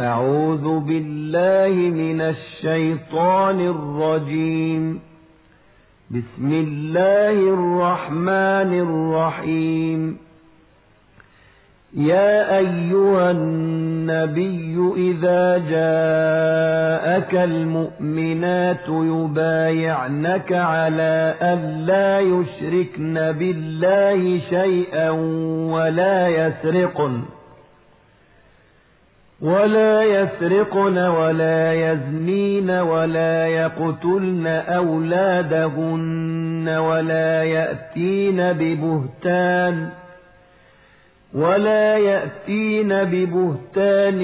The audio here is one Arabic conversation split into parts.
أعوذ بالله من الشيطان الرجيم. بسم الله الرحمن الرحيم. يا أيها النبي إذا جاءك المؤمنات يبايعنك على أن لا يشركن بالله شيئا ولا يسرقن. ولا يسرقن ولا يزنين ولا يقتلن أولادهن ولا يأتين ببهتان ولا يأتين ببهتان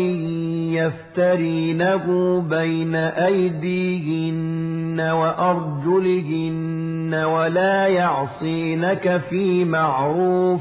يفترينه بين أيديهن وأرجلهن ولا يعصينك في معروف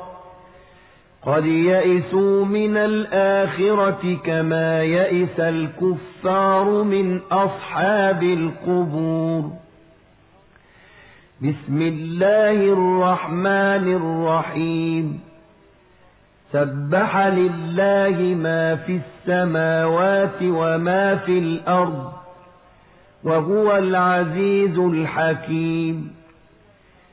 قد يئسوا من الآخرة كما يئس الكفار من أصحاب القبور بسم الله الرحمن الرحيم سبح لله ما في السماوات وما في الأرض وهو العزيز الحكيم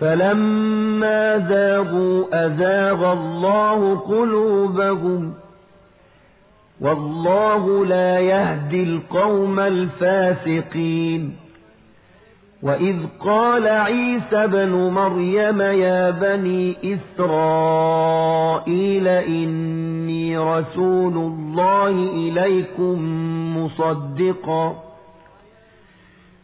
فلما زاغوا أزاغ الله قلوبهم والله لا يهدي القوم الفاسقين وإذ قال عيسى بن مريم يا بني إسرائيل إني رسول الله إليكم مصدقاً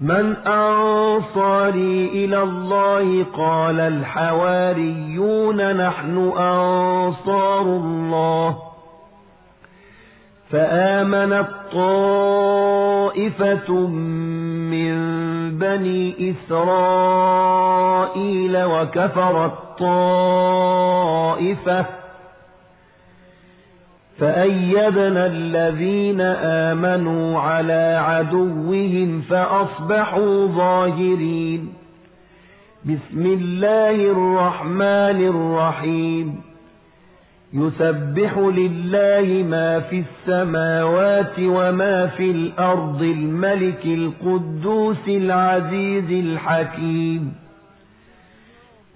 من أنصاري إلى الله قال الحواريون نحن أنصار الله. فآمنت طائفة من بني إسرائيل وكفرت طائفة فأيدنا الذين آمنوا على عدوهم فأصبحوا ظاهرين. بسم الله الرحمن الرحيم. يسبح لله ما في السماوات وما في الأرض الملك القدوس العزيز الحكيم.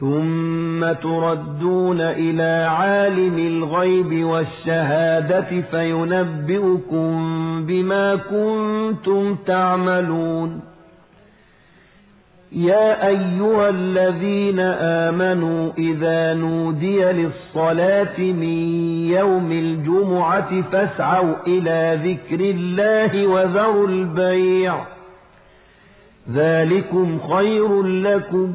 ثم تردون إلى عالم الغيب والشهادة فينبئكم بما كنتم تعملون يا أيها الذين آمنوا إذا نودي للصلاة من يوم الجمعة فاسعوا إلى ذكر الله وذروا البيع ذلكم خير لكم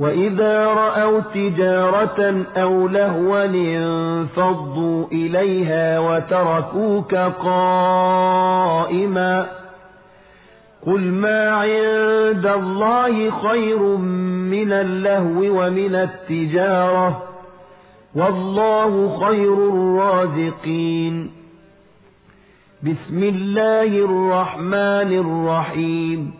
وإذا رأوا تجارة أو لهوا انفضوا إليها وتركوك قائما قل ما عند الله خير من اللهو ومن التجارة والله خير الرازقين بسم الله الرحمن الرحيم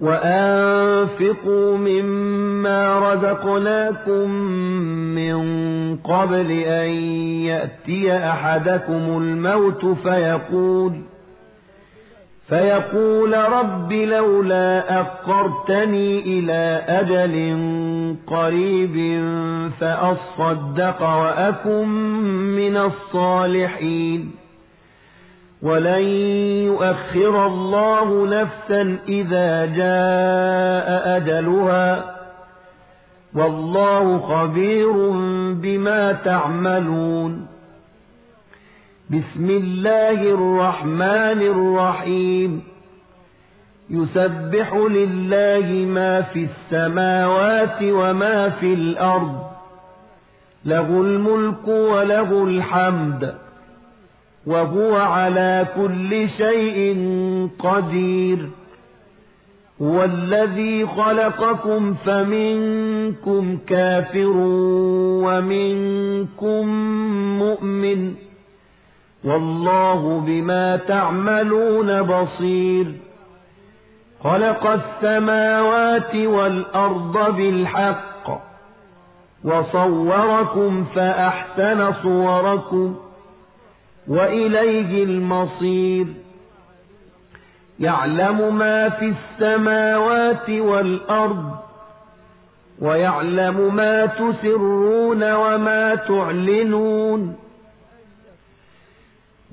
وأنفقوا مما رزقناكم من قبل أن يأتي أحدكم الموت فيقول فيقول رب لولا أقرتني إلى أجل قريب فأصدق وأكن من الصالحين ولن يؤخر الله نفسا إذا جاء أجلها والله خبير بما تعملون بسم الله الرحمن الرحيم يسبح لله ما في السماوات وما في الأرض له الملك وله الحمد وهو على كل شيء قدير. هو الذي خلقكم فمنكم كافر ومنكم مؤمن. والله بما تعملون بصير. خلق السماوات والأرض بالحق. وصوركم فأحسن صوركم. وإليه المصير. يعلم ما في السماوات والأرض ويعلم ما تسرون وما تعلنون.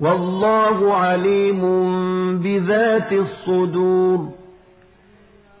والله عليم بذات الصدور.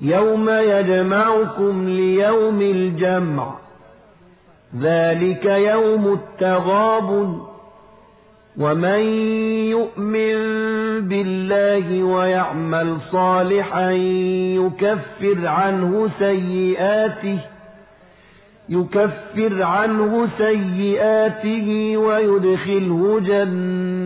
يوم يجمعكم ليوم الجمع. ذلك يوم التغاب ومن يؤمن بالله ويعمل صالحا يكفر عنه سيئاته يكفر عنه سيئاته ويدخله جنات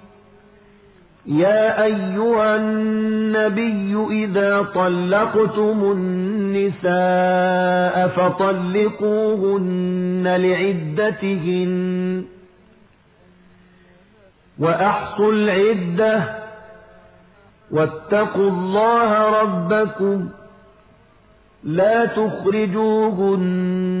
يا أيها النبي إذا طلقتم النساء فطلقوهن لعدتهن وأحصوا العدة واتقوا الله ربكم لا تخرجوهن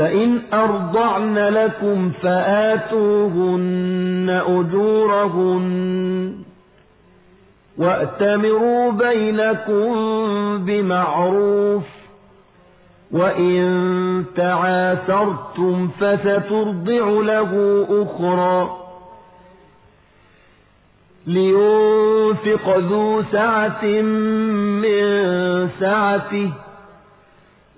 فإن أرضعن لكم فآتوهن أجورهن وأتمروا بينكم بمعروف وإن تعاثرتم فسترضع له أخرى لينفق ذو سعة من سعته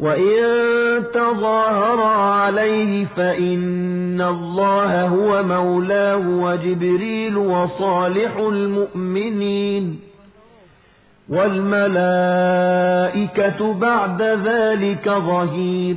وإن تظاهرا عليه فإن الله هو مولاه وجبريل وصالح المؤمنين والملائكة بعد ذلك ظهير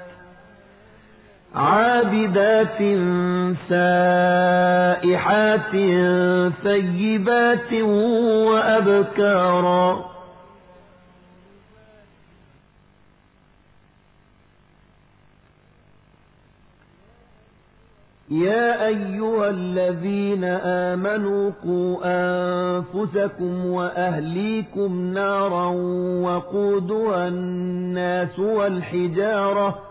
عابدات سائحات ثيبات وأبكارا. يا أيها الذين آمنوا قوا أنفسكم وأهليكم نارا وقودها الناس والحجارة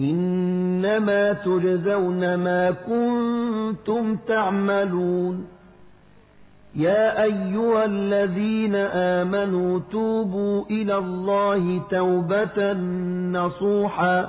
إنما تجزون ما كنتم تعملون. يا أيها الذين آمنوا توبوا إلى الله توبة نصوحا.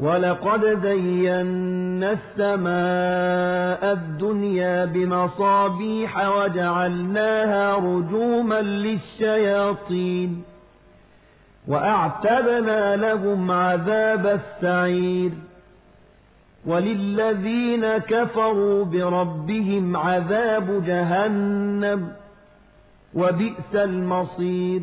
ولقد زينا السماء الدنيا بمصابيح وجعلناها رجوما للشياطين وأعتبنا لهم عذاب السعير وللذين كفروا بربهم عذاب جهنم وبئس المصير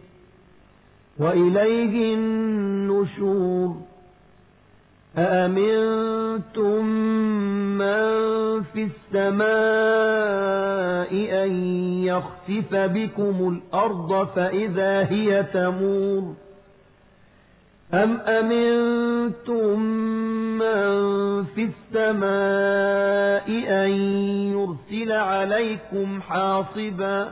وإليه النشور. أأمنتم من في السماء أن يخسف بكم الأرض فإذا هي تمور؟ أم أمنتم من في السماء أن يرسل عليكم حاصبا؟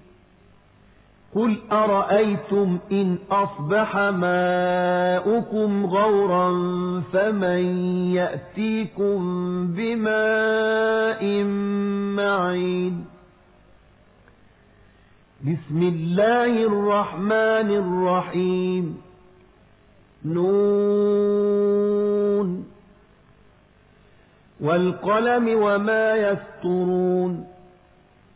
قل أرأيتم إن أصبح ماؤكم غورا فمن يأتيكم بماء معين بسم الله الرحمن الرحيم نون والقلم وما يسترون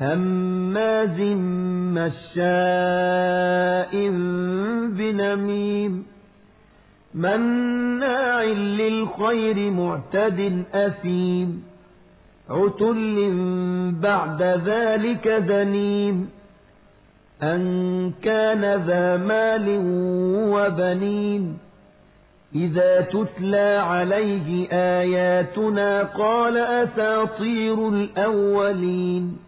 هماز مشاء بنميم مناع للخير معتد أثيم عتل بعد ذلك ذنيم أن كان ذا مال وبنين إذا تتلى عليه آياتنا قال أساطير الأولين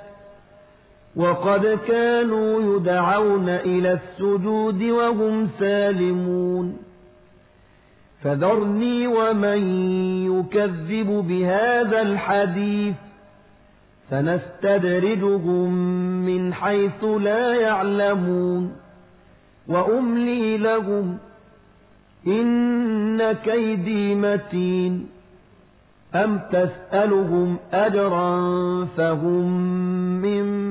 وقد كانوا يدعون إلى السجود وهم سالمون. فذرني ومن يكذب بهذا الحديث سنستدرجهم من حيث لا يعلمون. وأملي لهم إن كيدي متين. أم تسألهم أجرا فهم من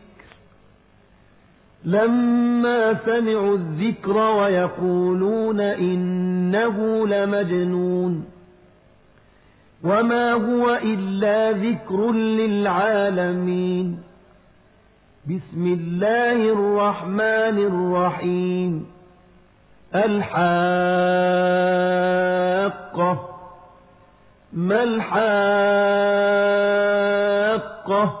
لما سمعوا الذكر ويقولون إنه لمجنون وما هو إلا ذكر للعالمين بسم الله الرحمن الرحيم الحاقة ما الحاقة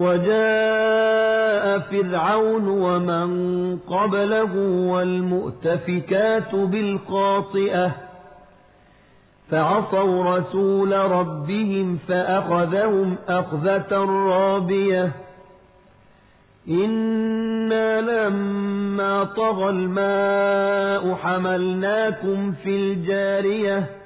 وجاء فرعون ومن قبله والمؤتفكات بالقاطئة فعصوا رسول ربهم فأخذهم أخذة رابية. إنا لما طغى الماء حملناكم في الجارية.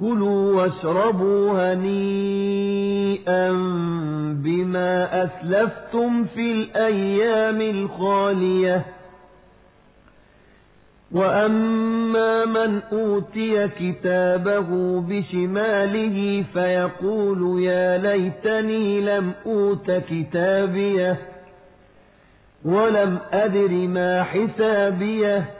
كلوا واشربوا هنيئا بما أسلفتم في الأيام الخالية. وأما من أوتي كتابه بشماله فيقول يا ليتني لم أوت كتابيه ولم أدر ما حسابيه.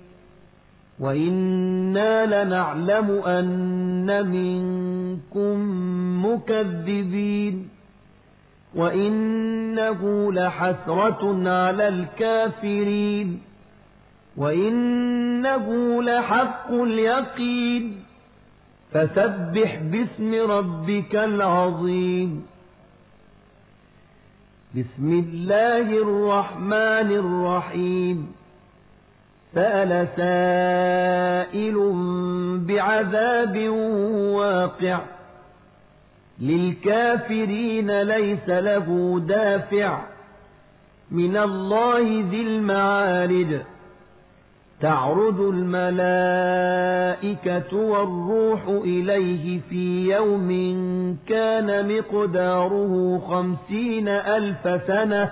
وإنا لنعلم أن منكم مكذبين وإنه لحسرة على الكافرين وإنه لحق اليقين فسبح باسم ربك العظيم بسم الله الرحمن الرحيم سأل سائل بعذاب واقع للكافرين ليس له دافع من الله ذي المعارج تعرج الملائكة والروح إليه في يوم كان مقداره خمسين ألف سنة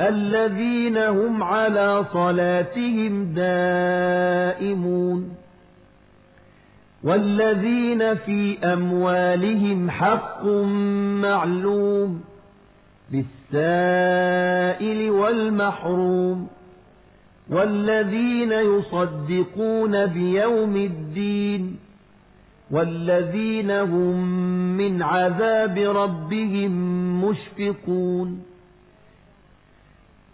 الذين هم على صلاتهم دائمون. والذين في أموالهم حق معلوم للسائل والمحروم. والذين يصدقون بيوم الدين. والذين هم من عذاب ربهم مشفقون.